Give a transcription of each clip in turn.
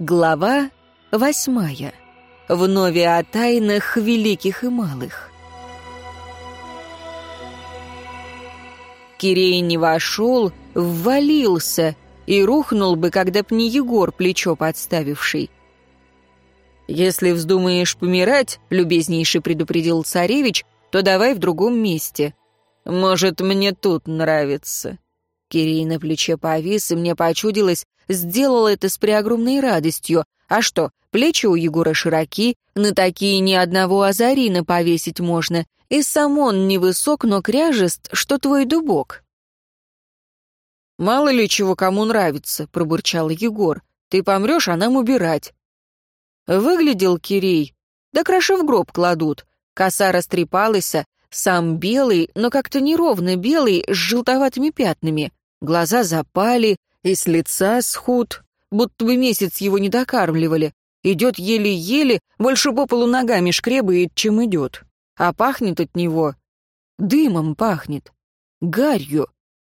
Глава восьмая. Вновь о тайнах великих и малых. Кирей не вошел, ввалился и рухнул бы, когда б не Егор, плечо подставивший. «Если вздумаешь помирать», — любезнейше предупредил царевич, «то давай в другом месте. Может, мне тут нравится». Кирей на плече повис, и мне почудилось, сделал это с преогромной радостью. А что, плечи у Егора широки, на такие ни одного азарина повесить можно, и сам он невысок, но кряжест, что твой дубок. «Мало ли чего кому нравится», — пробурчал Егор. «Ты помрешь, а нам убирать». Выглядел Кирей. Да краши в гроб кладут. Коса растрепалась, сам белый, но как-то неровно белый, с желтоватыми пятнами. Глаза запали, и с лица схуд, будто бы месяц его не докармливали. Идет еле-еле, больше по полу ногами шкребает, чем идет. А пахнет от него... Дымом пахнет. Гарью.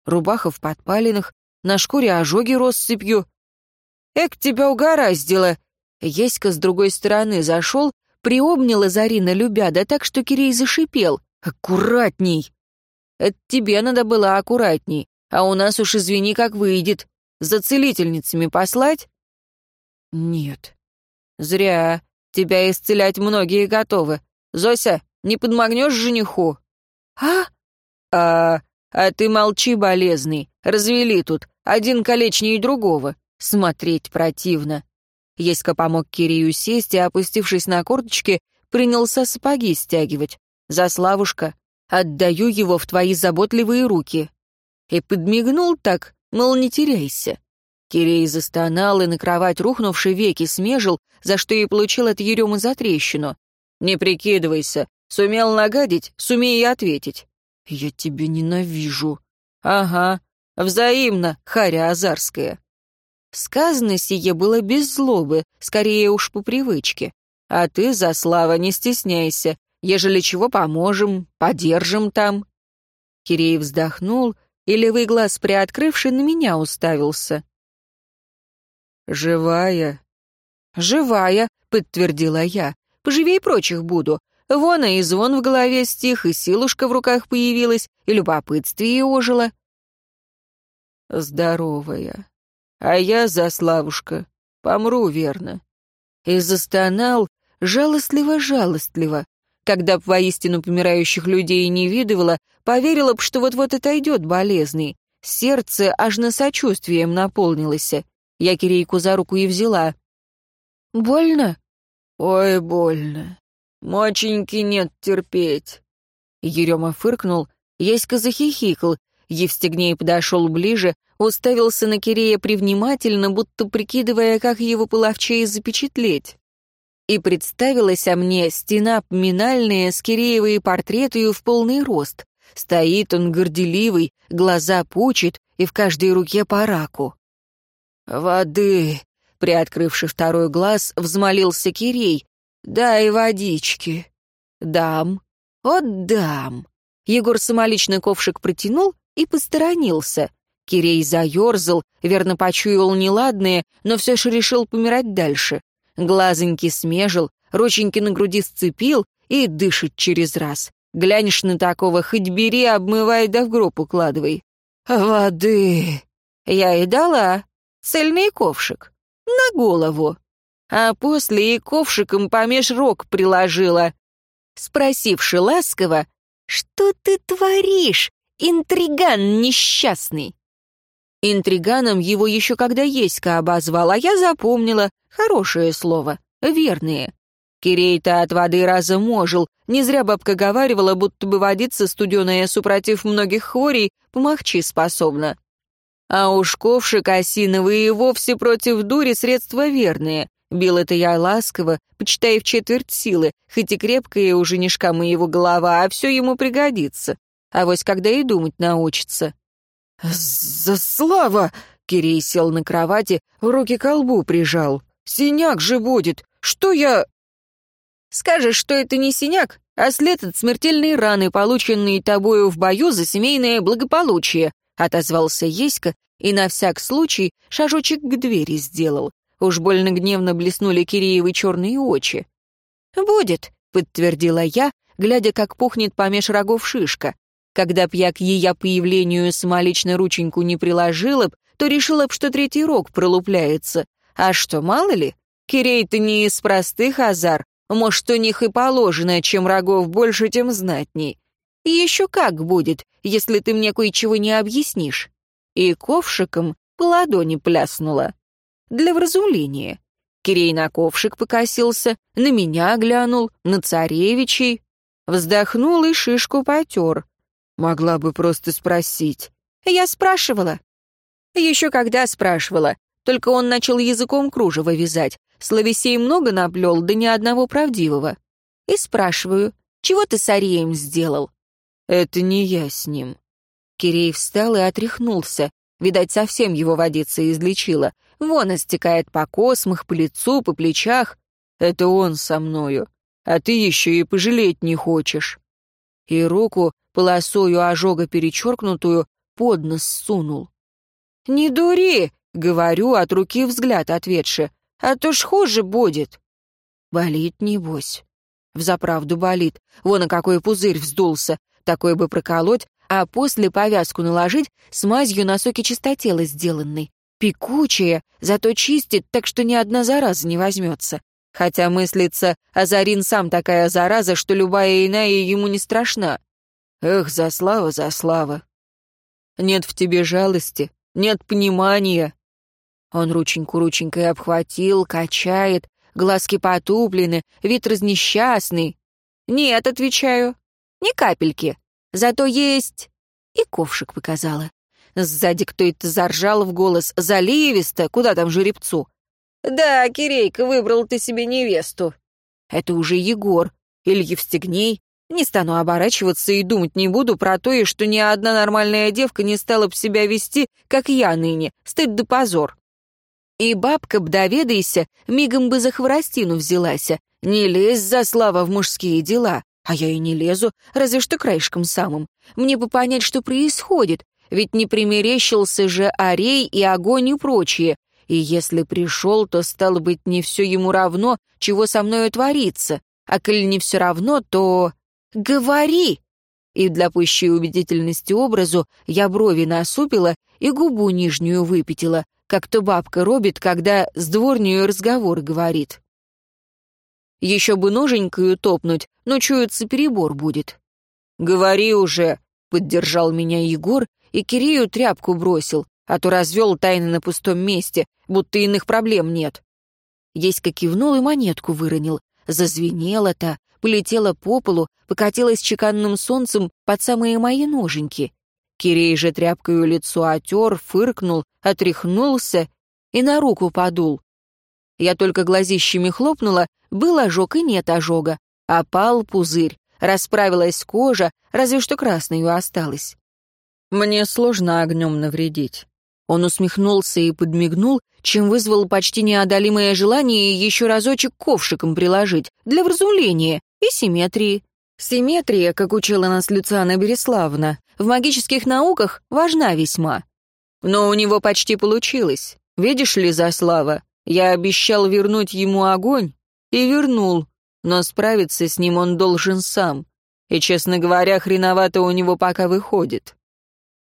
Рубаха в подпалинах, на шкуре ожоги россыпью. Эк, тебя угораздило. Еська с другой стороны зашел, приобняла Зарина, любя, да так, что Кирей зашипел. «Аккуратней!» «Это тебе надо было аккуратней, а у нас уж извини, как выйдет. За целительницами послать?» «Нет». «Зря. Тебя исцелять многие готовы. Зося, не подмогнешь жениху?» «А?» «А... А ты молчи, болезный. Развели тут. Один колечнее другого. Смотреть противно». Еська помог Кирию сесть и, опустившись на корточки, принялся сапоги стягивать. «Заславушка, отдаю его в твои заботливые руки». И подмигнул так, мол, не теряйся. Кирей застонал и на кровать рухнувший веки смежил, за что и получил от Еремы за трещину. «Не прикидывайся. Сумел нагадить, сумей и ответить». «Я тебя ненавижу». «Ага. Взаимно, Харя Азарская». Сказано сие было без злобы, скорее уж по привычке. А ты, за слава, не стесняйся. Ежели чего поможем, подержим там. Кирей вздохнул и левый глаз, приоткрывший, на меня уставился. «Живая?» «Живая», — подтвердила я. «Поживей прочих буду. Вон и звон в голове стих, и силушка в руках появилась, и любопытствие ожило». «Здоровая. А я, Заславушка, помру, верно». И застонал жалостливо-жалостливо, когда б воистину помирающих людей не видывала, поверила б, что вот-вот отойдет болезный. Сердце аж на сочувствием наполнилось. Я Кирейку за руку и взяла. «Больно?» «Ой, больно. Моченьки нет терпеть». Ерема фыркнул, Еська захихикал. Евстигней подошел ближе, уставился на Кирея привнимательно, будто прикидывая, как его половчее запечатлеть и представилась о мне стена поминальная с Киреевой портретою в полный рост. Стоит он горделивый, глаза пучит, и в каждой руке по раку. «Воды!» — приоткрывший второй глаз, взмолился Кирей. «Дай водички!» «Дам! Отдам!» Егор самолично ковшик протянул и посторонился. Кирей заерзал, верно почуял неладное, но все же решил помирать дальше. Глазоньки смежил, рученьки на груди сцепил и дышит через раз. Глянешь на такого, хоть бери, обмывай да в гроб укладывай. Воды. Я и дала. Цельный ковшик. На голову. А после и ковшиком помеж рог приложила. Спросивши ласково, «Что ты творишь, интриган несчастный?» Интриганом его еще когда Еська обозвал, а я запомнила. Хорошее слово. Верные. Кирей-то от воды разом ожил. Не зря бабка говаривала, будто бы водиться студеная, супротив многих хворей, помахчи способна. А уж ковшик осиновый и вовсе против дури средства верные. Бил это я ласково, почитай в четверть силы, хоть и крепкая уже не шкамы его голова, а все ему пригодится. А вось когда и думать научится. «За слава!» — Кирей сел на кровати, руки к лбу прижал. «Синяк же будет! Что я...» «Скажешь, что это не синяк, а след от смертельной раны, полученной тобою в бою за семейное благополучие», — отозвался Еська и на всяк случай шажочек к двери сделал. Уж больно гневно блеснули Киреевы черные очи. «Будет», — подтвердила я, глядя, как пухнет помеж рогов шишка. Когда б я к ее появлению самолично рученьку не приложила б, то решила б, что третий рог пролупляется. А что, мало ли? Кирей-то не из простых азар. Может, у них и положено, чем рогов больше, тем знатней. И еще как будет, если ты мне кое-чего не объяснишь. И ковшиком по ладони пляснула. Для вразумления. Кирей на ковшик покосился, на меня глянул, на царевичей. Вздохнул и шишку потер. Могла бы просто спросить. Я спрашивала. Еще когда спрашивала. Только он начал языком кружево вязать. Словесей много наплел, да ни одного правдивого. И спрашиваю, чего ты с Арием сделал? Это не я с ним. Кирей встал и отряхнулся. Видать, совсем его водица излечила. Вон истекает по космах, по лицу, по плечах. Это он со мною. А ты еще и пожалеть не хочешь. И руку, полосою ожога перечеркнутую, под нос сунул. «Не дури!» — говорю, от руки взгляд ответши. «А то ж хуже будет». Болит, небось. Взаправду болит. Вон, а какой пузырь вздулся. Такой бы проколоть, а после повязку наложить с мазью на соке чистотела сделанной. Пекучая, зато чистит, так что ни одна зараза не возьмется. Хотя мыслится, Азарин сам такая зараза, что любая иная ему не страшна. Эх, за слава, за слава. Нет в тебе жалости, нет понимания. Он рученьку-рученькой обхватил, качает, глазки потуплены, вид разнесчастный. Нет, отвечаю, ни капельки. Зато есть...» И ковшик показала. Сзади кто-то заржал в голос, заливисто, куда там жеребцу. «Да, Кирейка, выбрал ты себе невесту». Это уже Егор или Евстигней. Не стану оборачиваться и думать не буду про то, и что ни одна нормальная девка не стала б себя вести, как я ныне, стыд да позор. И бабка б, доведайся, мигом бы за хворостину взялась. Не лезь за слава в мужские дела. А я и не лезу, разве что краешком самым. Мне бы понять, что происходит, ведь не примерещился же Арей и огонь и прочее. И если пришел, то, стало быть, не все ему равно, чего со мною творится. А коль не все равно, то... Говори! И для пущей убедительности образу я брови насупила и губу нижнюю выпятила, как то бабка робит, когда с дворнею разговор говорит. Еще бы ноженькою топнуть, но чуется перебор будет. «Говори уже», — поддержал меня Егор, и Кирию тряпку бросил, а то развел тайны на пустом месте, будто иных проблем нет. Еська кивнул и монетку выронил. Зазвенело-то, полетело по полу, покатилось чеканным солнцем под самые мои ноженьки. Кирей же тряпкою лицо отер, фыркнул, отряхнулся и на руку подул. Я только глазищами хлопнула, был ожог и нет ожога. Опал пузырь, расправилась кожа, разве что красную осталась. Мне сложно огнем навредить. Он усмехнулся и подмигнул, чем вызвал почти неодолимое желание еще разочек ковшиком приложить, для вразумления и симметрии. Симметрия, как учила нас Люциана Береславна, в магических науках важна весьма. Но у него почти получилось. Видишь ли, Заслава, я обещал вернуть ему огонь и вернул, но справиться с ним он должен сам. И, честно говоря, хреновато у него пока выходит.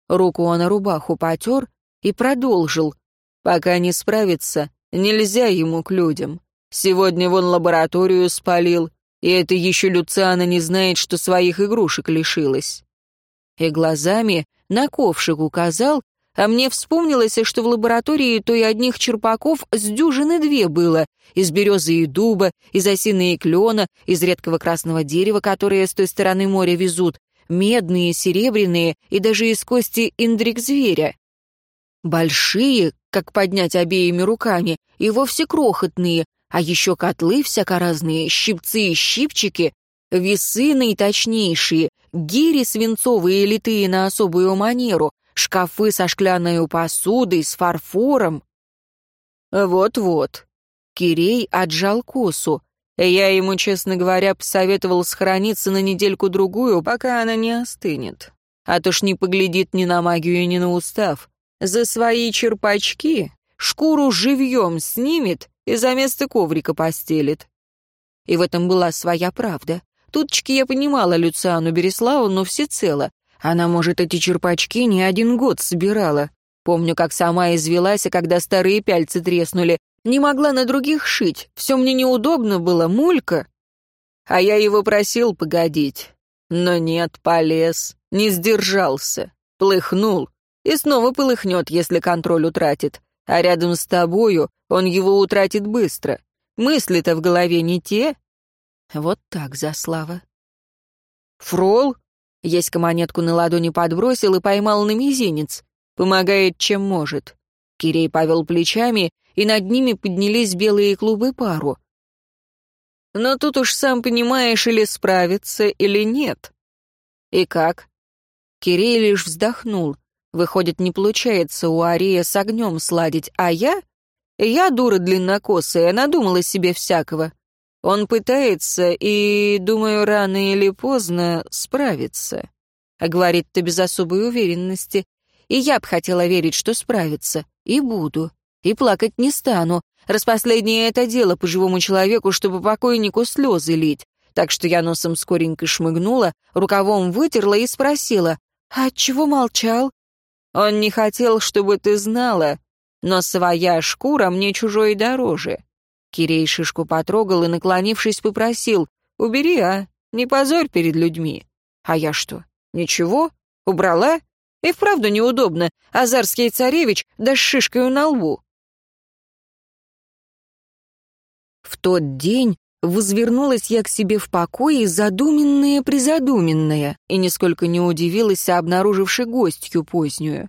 Руку он на рубаху потер и продолжил. Пока не справится, нельзя ему к людям. Сегодня вон лабораторию спалил, и это еще Люциана не знает, что своих игрушек лишилась. И глазами на ковшик указал, а мне вспомнилось, что в лаборатории то и одних черпаков с дюжины две было, из березы и дуба, из осины и клена, из редкого красного дерева, которые с той стороны моря везут, медные, серебряные и даже из кости индрик-зверя. Большие, как поднять обеими руками, и вовсе крохотные, а еще котлы всяко-разные, щипцы и щипчики, весы наиточнейшие, гири свинцовые литые на особую манеру, шкафы со шкляной посудой, с фарфором. Вот-вот. Кирей отжал косу. Я ему, честно говоря, посоветовал сохраниться на недельку-другую, пока она не остынет. А то ж не поглядит ни на магию, ни на устав. За свои черпачки, шкуру живьем снимет и за место коврика постелит. И в этом была своя правда. Тутчки я понимала Люциану Береславовну всецело. Она, может, эти черпачки не один год собирала. Помню, как сама извелась, а когда старые пяльцы треснули. Не могла на других шить. Все мне неудобно было, мулька. А я его просил погодить. Но нет, полез. Не сдержался. Плыхнул. И снова полыхнет, если контроль утратит. А рядом с тобою он его утратит быстро. Мысли-то в голове не те. Вот так, Заслава. Фрол? Еська монетку на ладони подбросил и поймал на мизинец. Помогает, чем может. Кирей повел плечами, и над ними поднялись белые клубы пару. Но тут уж сам понимаешь, или справиться, или нет. И как? Кирей лишь вздохнул. Выходит, не получается у Ария с огнем сладить, а я? Я, дура длиннокосая, надумала себе всякого. Он пытается и, думаю, рано или поздно справится. А говорит-то без особой уверенности. И я б хотела верить, что справится. И буду. И плакать не стану. Распоследнее это дело по живому человеку, чтобы покойнику слезы лить. Так что я носом скоренько шмыгнула, рукавом вытерла и спросила, «А чего молчал?» «Он не хотел, чтобы ты знала, но своя шкура мне чужой дороже». Кирей шишку потрогал и, наклонившись, попросил, «Убери, а, не позорь перед людьми». «А я что, ничего? Убрала?» И вправду неудобно, азарский царевич да с шишкой на лбу. В тот день возвернулась я к себе в покое, задуменная-призадуменная, и нисколько не удивилась, обнаруживши гостью позднюю.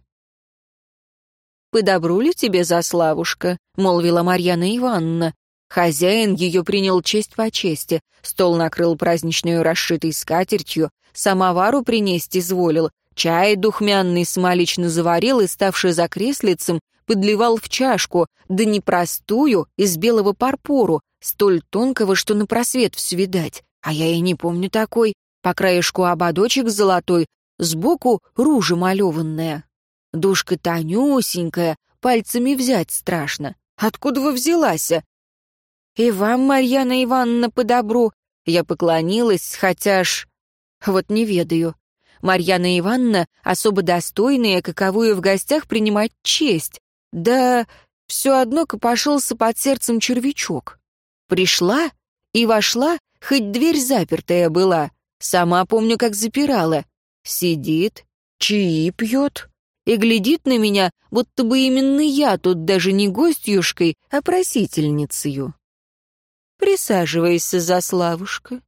«Подобру ли тебе, Заславушка?» — молвила Марьяна Ивановна. Хозяин ее принял честь по чести, стол накрыл праздничную расшитой скатертью, самовару принести изволил, Чай духмянный смолично заварил и, ставший за креслицем, подливал в чашку, да не простую, из белого парпору, столь тонкого, что на просвет все видать. А я и не помню такой. По краешку ободочек золотой, сбоку ружа малеванная. Душка тонюсенькая, пальцами взять страшно. Откуда вы взялась? И вам, Марьяна Ивановна, по добру. Я поклонилась, хотя ж... Вот не ведаю. Марьяна Ивановна особо достойная, каковую в гостях принимать честь. Да все одно копошился под сердцем червячок. Пришла и вошла, хоть дверь запертая была. Сама помню, как запирала. Сидит, чаи пьет и глядит на меня, будто бы именно я тут даже не гостьюшкой, а просительницею. «Присаживайся, Заславушка».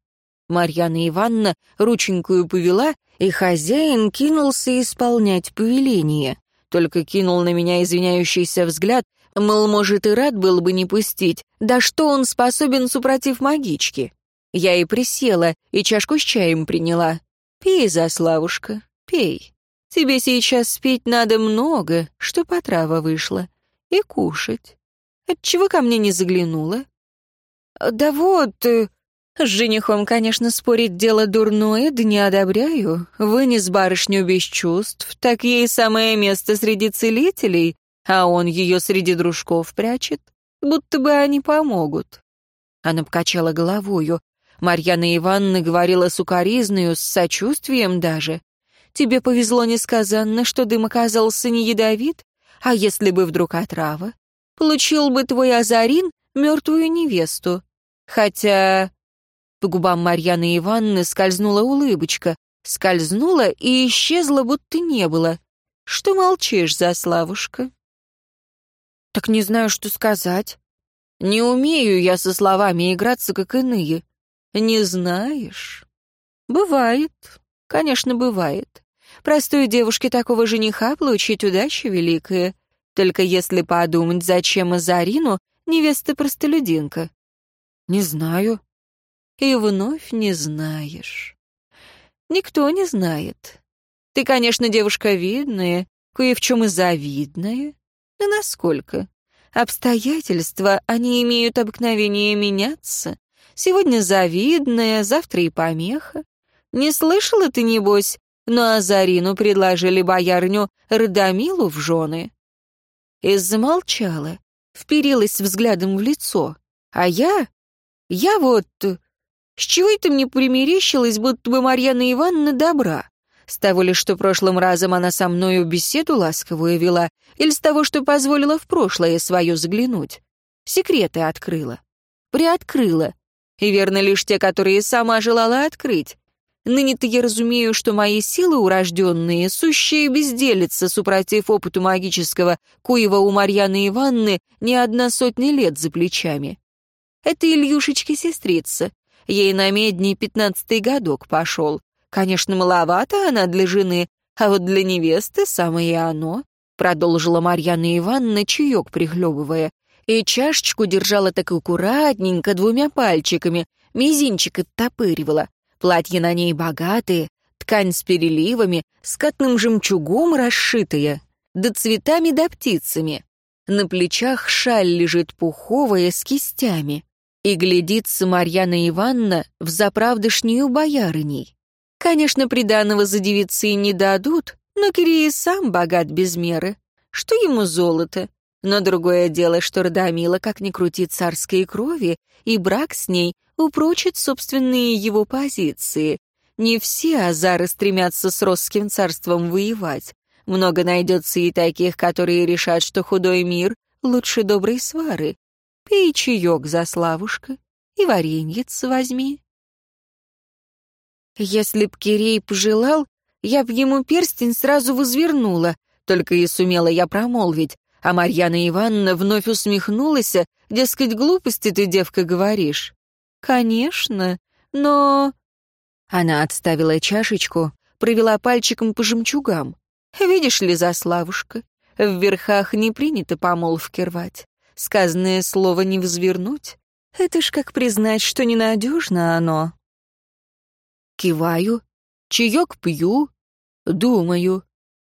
Марьяна Ивановна рученькую повела, и хозяин кинулся исполнять повеление. Только кинул на меня извиняющийся взгляд, мол, может, и рад был бы не пустить. Да что он способен супротив магички? Я и присела, и чашку с чаем приняла. Пей, Заславушка, пей. Тебе сейчас спеть надо много, что по трава вышла. И кушать. Отчего ко мне не заглянула? Да вот, э, с женихом, конечно, спорить дело дурное, да не одобряю. Вынес барышню без чувств, так ей самое место среди целителей, а он ее среди дружков прячет, будто бы они помогут. Она покачала головою. Марьяна Ивановна говорила сукоризною, с сочувствием даже. «Тебе повезло несказанно, что дым оказался не ядовит, а если бы вдруг отрава? Получил бы твой Азарин мертвую невесту. Хотя по губам Марьяны Ивановны скользнула улыбочка, скользнула и исчезла, будто не было. Что молчишь, Заславушка? Так не знаю, что сказать. Не умею я со словами играться, как иные. Не знаешь? Бывает. Конечно, бывает. Простой девушке такого жениха получить удача великая. Только если подумать, зачем Азарину невеста-простолюдинка? Не знаю и вновь не знаешь. Никто не знает. Ты, конечно, девушка видная, кое в чем и завидная. Но насколько? Обстоятельства, они имеют обыкновение меняться. Сегодня завидная, завтра и помеха. Не слышала ты, небось, но Азарину предложили боярню Радомилу в жены. и замолчала, вперилась взглядом в лицо. А я... я вот... С чего это мне примерещилось, будто бы Марьяна Ивановна добра? С того ли, что прошлым разом она со мною беседу ласковую вела, или с того, что позволила в прошлое свое заглянуть? Секреты открыла. Приоткрыла. И верно лишь те, которые сама желала открыть. Ныне-то я разумею, что мои силы урожденные, сущие безделица, супротив опыту магического, куева у Марьяны Ивановны не одна сотня лет за плечами. Это Ильюшечка-сестрица. Ей на медни пятнадцатый годок пошел. Конечно, маловато она для жены, а вот для невесты самое оно, продолжила Марьяна Ивановна, чаек прихлебывая, и чашечку держала так аккуратненько двумя пальчиками, мизинчик оттопыривала. Платье на ней богатые, ткань с переливами, с катным жемчугом расшитая, да цветами да птицами. На плечах шаль лежит пуховая с кистями. И глядится Марьяна Ивановна в заправдышнюю боярыней. Конечно, приданого за девицы не дадут, но Кирий сам богат без меры. Что ему золото? Но другое дело, что Радомила, как ни крути царской крови, и брак с ней упрочит собственные его позиции. Не все азары стремятся с Росским царством воевать. Много найдется и таких, которые решат, что худой мир лучше доброй свары. Пей чаек за славушка и вареньец возьми. Если б Кирей пожелал, я б ему перстень сразу возвернула, только и сумела я промолвить, а Марьяна Ивановна вновь усмехнулась, дескать, глупости ты, девка, говоришь. Конечно, но... Она отставила чашечку, провела пальчиком по жемчугам. Видишь ли, Заславушка, в верхах не принято помолвки рвать. Сказанное слово не взвернуть. Это ж как признать, что ненадежно оно. Киваю, чаек пью, думаю.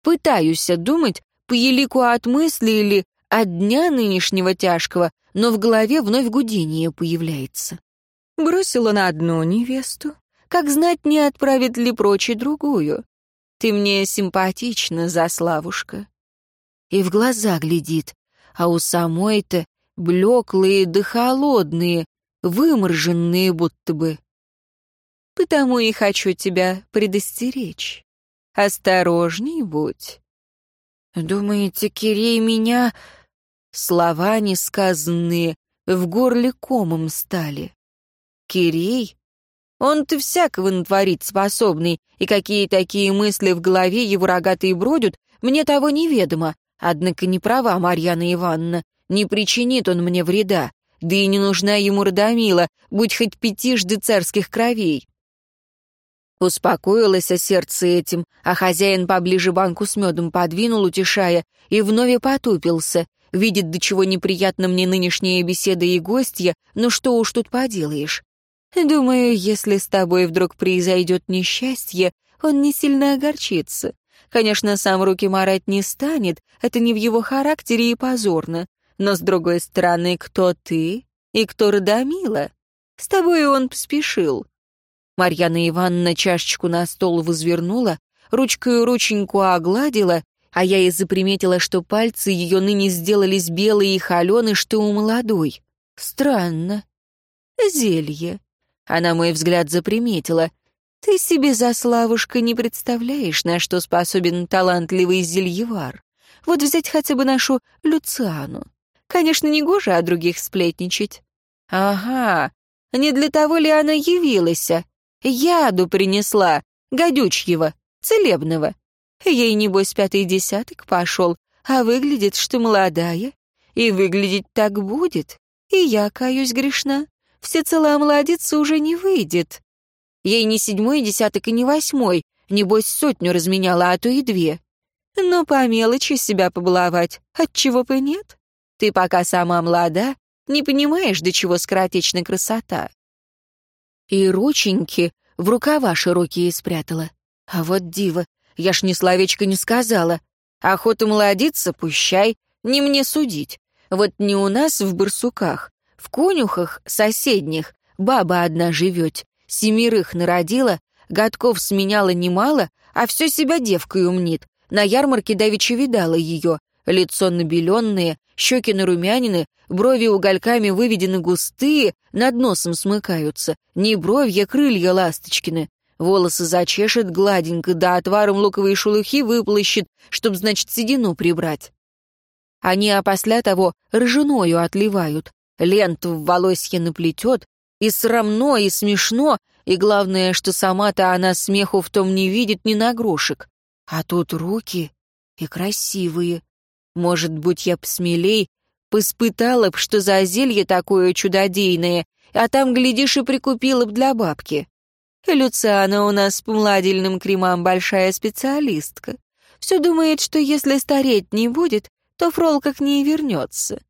Пытаюсь думать по елику от мысли или от дня нынешнего тяжкого, но в голове вновь гудение появляется. Бросила на одну невесту, как знать, не отправит ли прочь и другую. Ты мне симпатична, Заславушка. И в глаза глядит, а у самой-то блеклые да холодные, выморженные будто бы. Потому и хочу тебя предостеречь. Осторожней будь. Думаете, Кирей меня... Слова несказанные в горле комом стали. Кирей? Он-то всякого натворить способный, и какие такие мысли в голове его рогатые бродят, мне того неведомо. Однако не права Марьяна Ивановна, не причинит он мне вреда, да и не нужна ему Радомила, будь хоть пятижды царских кровей. Успокоилось сердце этим, а хозяин поближе банку с медом подвинул, утешая, и вновь потупился. Видит, до чего неприятно мне нынешняя беседа и гостья, но что уж тут поделаешь. Думаю, если с тобой вдруг произойдет несчастье, он не сильно огорчится. Конечно, сам руки марать не станет, это не в его характере и позорно. Но, с другой стороны, кто ты и кто Радомила? С тобой он поспешил. Марьяна Ивановна чашечку на стол возвернула, ручкою рученьку огладила, а я и заприметила, что пальцы ее ныне сделались белые и холеные, что у молодой. Странно. Зелье. Она мой взгляд заприметила. Ты себе, Заславушка, не представляешь, на что способен талантливый зельевар. Вот взять хотя бы нашу Люциану. Конечно, не гоже о других сплетничать. Ага, не для того ли она явилась? Яду принесла, гадючьего, целебного. Ей, небось, пятый десяток пошел, а выглядит, что молодая. И выглядеть так будет. И я, каюсь, грешна. Всецело омолодиться уже не выйдет. Ей не седьмой десяток и не восьмой, небось, сотню разменяла, а то и две. Но по мелочи себя побаловать, отчего бы нет? Ты пока сама молода, не понимаешь, до чего скоротечна красота и рученьки в рукава широкие спрятала. А вот дива, я ж ни словечко не сказала. Охота молодиться, пущай, не мне судить. Вот не у нас в барсуках, в конюхах соседних баба одна живет, семерых народила, годков сменяла немало, а все себя девкой умнит. На ярмарке давеча видала ее, Лицо набеленное, щеки нарумянины, брови угольками выведены густые, над носом смыкаются. Не бровья, крылья ласточкины. Волосы зачешет гладенько, да отваром луковой шелухи выплощет, чтоб, значит, седину прибрать. Они опосля того ржаною отливают, ленту в волосье наплетет, и срамно, и смешно, и главное, что сама-то она смеху в том не видит ни на грошек. А тут руки и красивые. Может быть, я посмелей, поспытала б, что за зелье такое чудодейное, а там, глядишь, и прикупила б для бабки. Люциана у нас по младильным кремам большая специалистка. Все думает, что если стареть не будет, то Фролка к ней вернется.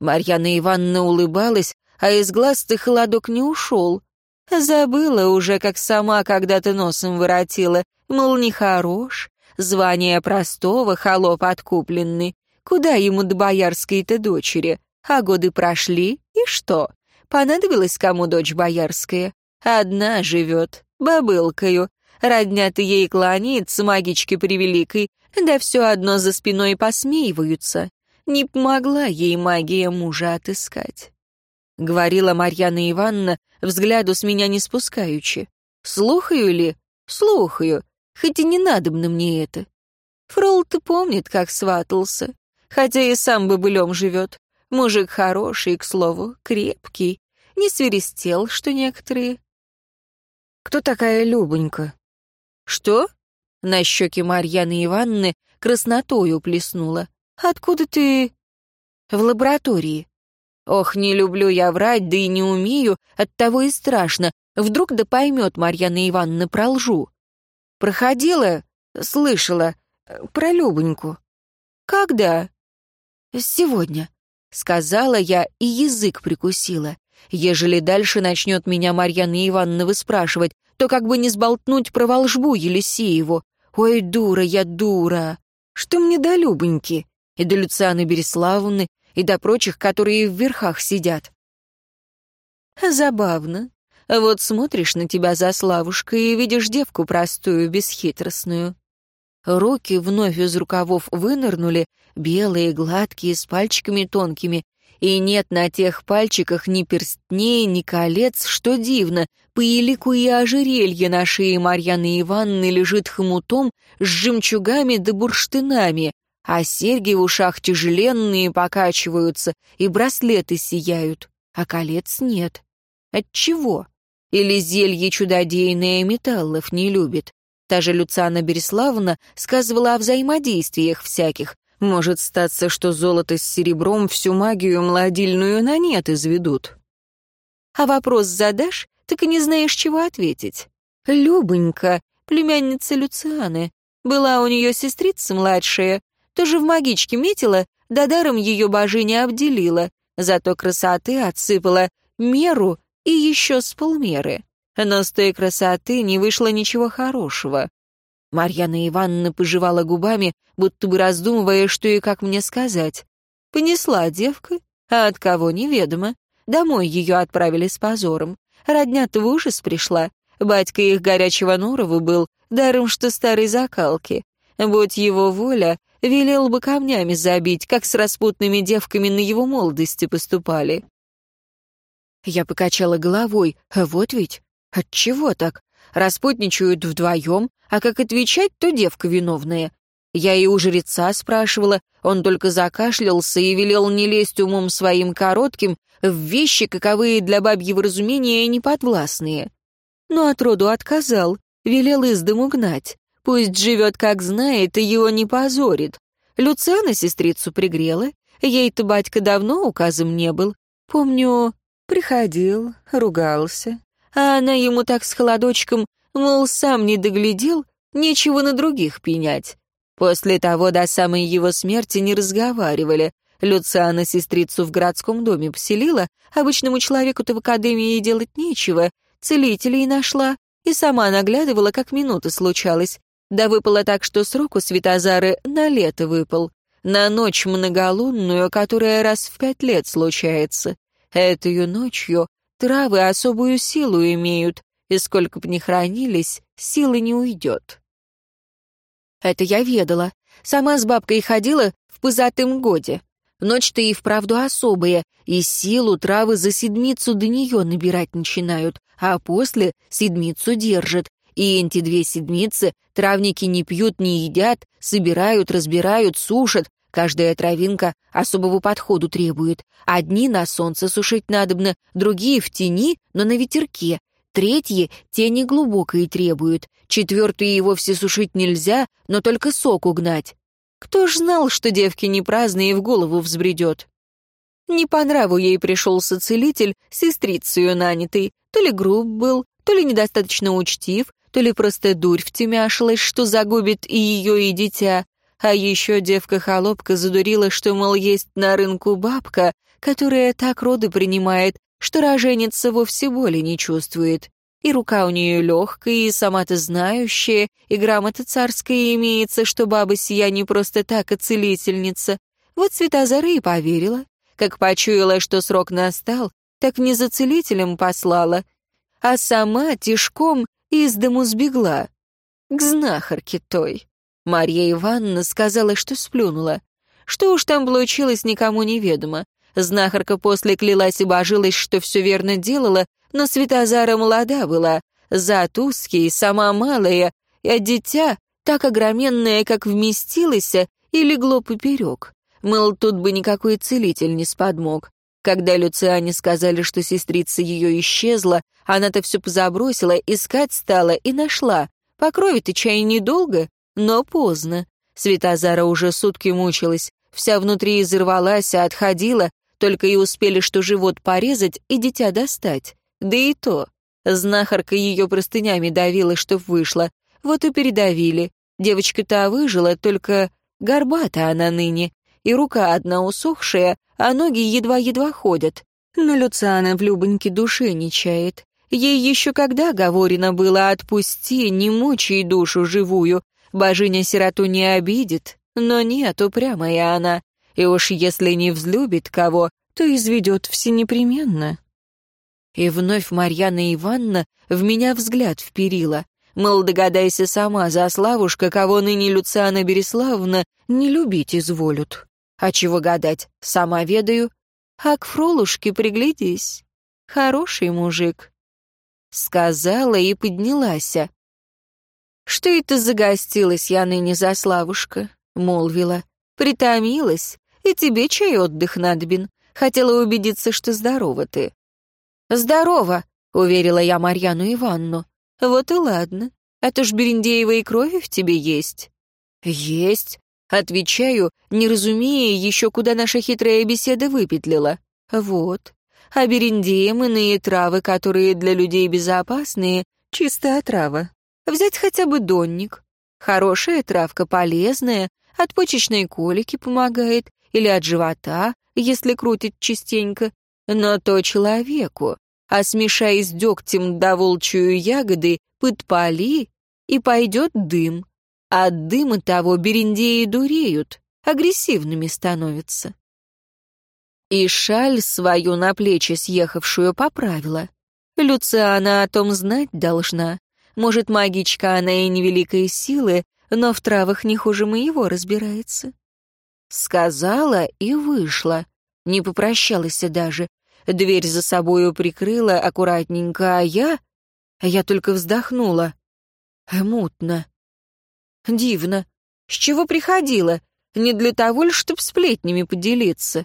Марьяна Ивановна улыбалась, а из глаз-то холодок не ушел. Забыла уже, как сама когда-то носом воротила, мол, нехорош, звание простого, холоп откупленный. Куда ему до боярской-то дочери? А годы прошли, и что? Понадобилась кому дочь боярская? Одна живет, бабылкою. Родня-то ей кланяется, магички превеликой, да все одно за спиной посмеиваются. Не помогла ей магия мужа отыскать. — говорила Марьяна Ивановна, взгляду с меня не спускаючи. «Слухаю ли? Слухаю, хоть и не надобно мне это. Фрол-то помнит, как сватался, хотя и сам бобылем живет. Мужик хороший, к слову, крепкий, не свиристел, что некоторые». «Кто такая Любонька?» «Что?» На щеке Марьяны Ивановны краснотою плеснула. «Откуда ты?» «В лаборатории. Ох, не люблю я врать, да и не умею, оттого и страшно. Вдруг да поймет Марьяна Ивановна про лжу. Проходила, слышала, про Любоньку. Когда? Сегодня, сказала я и язык прикусила. Ежели дальше начнет меня Марьяна Ивановна выспрашивать, то как бы не сболтнуть про волжбу Елисееву. Ой, дура я, дура! Что мне до Любоньки? И до Люцианы Береславовны, и до прочих, которые в верхах сидят. Забавно. Вот смотришь на тебя за Славушкой и видишь девку простую, бесхитростную. Руки вновь из рукавов вынырнули, белые, гладкие, с пальчиками тонкими, и нет на тех пальчиках ни перстней, ни колец, что дивно, по елику и ожерелье на шее Марьяны Ивановны лежит хомутом с жемчугами да бурштынами, а серьги в ушах тяжеленные покачиваются, и браслеты сияют, а колец нет. Отчего? Или зелье чудодейное металлов не любит? Та же Люцана Береславовна сказывала о взаимодействиях всяких. Может статься, что золото с серебром всю магию младильную на нет изведут. А вопрос задашь, так и не знаешь, чего ответить. Любонька, племянница Люцианы, была у нее сестрица младшая, тоже в магичке метила, да даром ее божиня обделила, зато красоты отсыпала меру и еще с полмеры. Но с той красоты не вышло ничего хорошего. Марьяна Ивановна пожевала губами, будто бы раздумывая, что и как мне сказать. Понесла девка, а от кого неведомо. Домой ее отправили с позором. Родня-то в ужас пришла. Батька их горячего Нурову был, даром что старой закалки. Будь его воля, велел бы камнями забить, как с распутными девками на его молодости поступали. Я покачала головой, вот ведь, отчего так? Распутничают вдвоем, а как отвечать, то девка виновная. Я и у жреца спрашивала, он только закашлялся и велел не лезть умом своим коротким в вещи, каковые для бабьего разумения неподвластные. Но отроду отказал, велел из дому гнать. Пусть живет как знает и его не позорит. Люциана сестрицу пригрела, ей-то батька давно указом не был. Помню, приходил, ругался, а она ему так с холодочком, мол, сам не доглядел, нечего на других пенять. После того до самой его смерти не разговаривали. Люциана сестрицу в городском доме поселила, обычному человеку-то в академии делать нечего, целителей нашла и сама наглядывала, как минуты случалось. Да выпало так, что срок у Светозары на лето выпал. На ночь многолунную, которая раз в пять лет случается. Этой ночью травы особую силу имеют, и сколько б ни хранились, силы не уйдет. Это я ведала. Сама с бабкой ходила, в пызатым годе. Ночь-то и вправду особая, и силу травы за седмицу до нее набирать начинают, а после седмицу держат. И эти две седмицы травники не пьют, не едят, собирают, разбирают, сушат. Каждая травинка особого подходу требует. Одни на солнце сушить надобно, другие в тени, но на ветерке. Третьи тени глубокой требуют. Четвертые и вовсе сушить нельзя, но только сок угнать. Кто ж знал, что девки не праздные в голову взбредет? Не по нраву ей пришелся целитель, сестрицею нанятый. То ли груб был, то ли недостаточно учтив, то ли просто дурь втемяшилась, что загубит и ее, и дитя. А еще девка-холопка задурила, что, мол, есть на рынку бабка, которая так роды принимает, что роженица вовсе боли не чувствует. И рука у нее легкая, и сама-то знающая, и грамота царская имеется, что баба сия не просто так, а целительница. Вот Светозара и поверила. Как почуяла, что срок настал, так не за целителем послала, а сама тишком из дому сбегла. К знахарке той. Марья Ивановна сказала, что сплюнула. Что уж там получилось, никому неведомо. Знахарка после клялась и божилась, что все верно делала, но Светозара молода была, зад узкий, сама малая, а дитя так огроменное, как вместилось, и легло поперек. Мол, тут бы никакой целитель не сподмог. Когда Люциане сказали, что сестрица ее исчезла, она-то все позабросила, искать стала и нашла. По крови-то чай недолго, но поздно. Светозара уже сутки мучилась, вся внутри изорвалась, а отходила, только и успели что живот порезать и дитя достать. Да и то. Знахарка ее простынями давила, чтоб вышла. Вот и передавили. Девочка-то выжила, только горбата она ныне. И рука одна усохшая, а ноги едва-едва ходят. Но Люциана в Любоньке душе не чает. Ей еще когда говорено было «отпусти, не мучай душу живую», божиня сироту не обидит, но нет, упрямая она, и уж если не взлюбит кого, то изведет все непременно. И вновь Марьяна Ивановна в меня взгляд вперила. Мол, догадайся сама, за Славушка, кого ныне Люциана Береславовна не любить изволют. А чего гадать, сама ведаю. А к Фролушке приглядись. Хороший мужик. Сказала и поднялась. «Что это загостилась я ныне за Славушка?» — молвила. «Притомилась, и тебе чай отдых надобен. Хотела убедиться, что здорова ты». «Здорово», — уверила я Марьяну Иванну. «Вот и ладно. А то ж бериндеевой крови в тебе есть». «Есть», — отвечаю, не разумея еще, куда наша хитрая беседа выпетлила. «Вот. А бериндеем иные травы, которые для людей безопасные, чистая трава. Взять хотя бы донник. Хорошая травка, полезная, от почечной колики помогает, или от живота, если крутит частенько, но то человеку, а смешай с дегтем да волчью ягоды, подпали, и пойдет дым. От дыма того бериндеи дуреют, агрессивными становятся. И шаль свою на плечи съехавшую поправила. Люциана о том знать должна. Может, магичка она и невеликой силы, но в травах не хуже моего разбирается. Сказала и вышла. Не попрощалась даже. Дверь за собою прикрыла аккуратненько, а я... Я только вздохнула. Мутно. Дивно. С чего приходила? Не для того ли, чтоб сплетнями поделиться?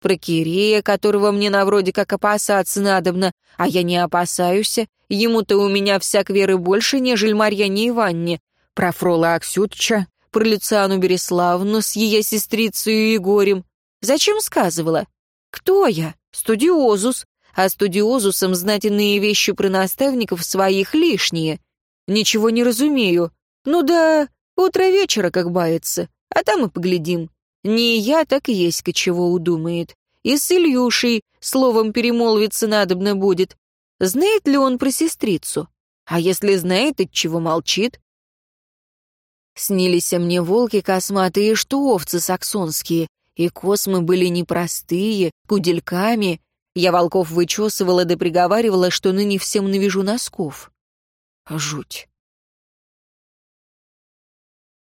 Про Кирея, которого мне на вроде как опасаться надобно, а я не опасаюсь. Ему-то у меня всяк веры больше, нежели Марьяне Иванне. Про Фрола Аксютча, про Люциану Береславну с ее сестрицей Егорем. Зачем сказывала? Кто я? Студиозус. А студиозусам знать вещи про наставников своих лишние. Ничего не разумею. Ну да, утро вечера как бается, а там и поглядим. Не я, так и есть чего удумает. И с Ильюшей словом перемолвиться надобно будет. Знает ли он про сестрицу? А если знает, от чего молчит? Снились мне волки косматые, что овцы саксонские, и космы были непростые, кудельками. Я волков вычесывала да приговаривала, что ныне всем навяжу носков. Жуть.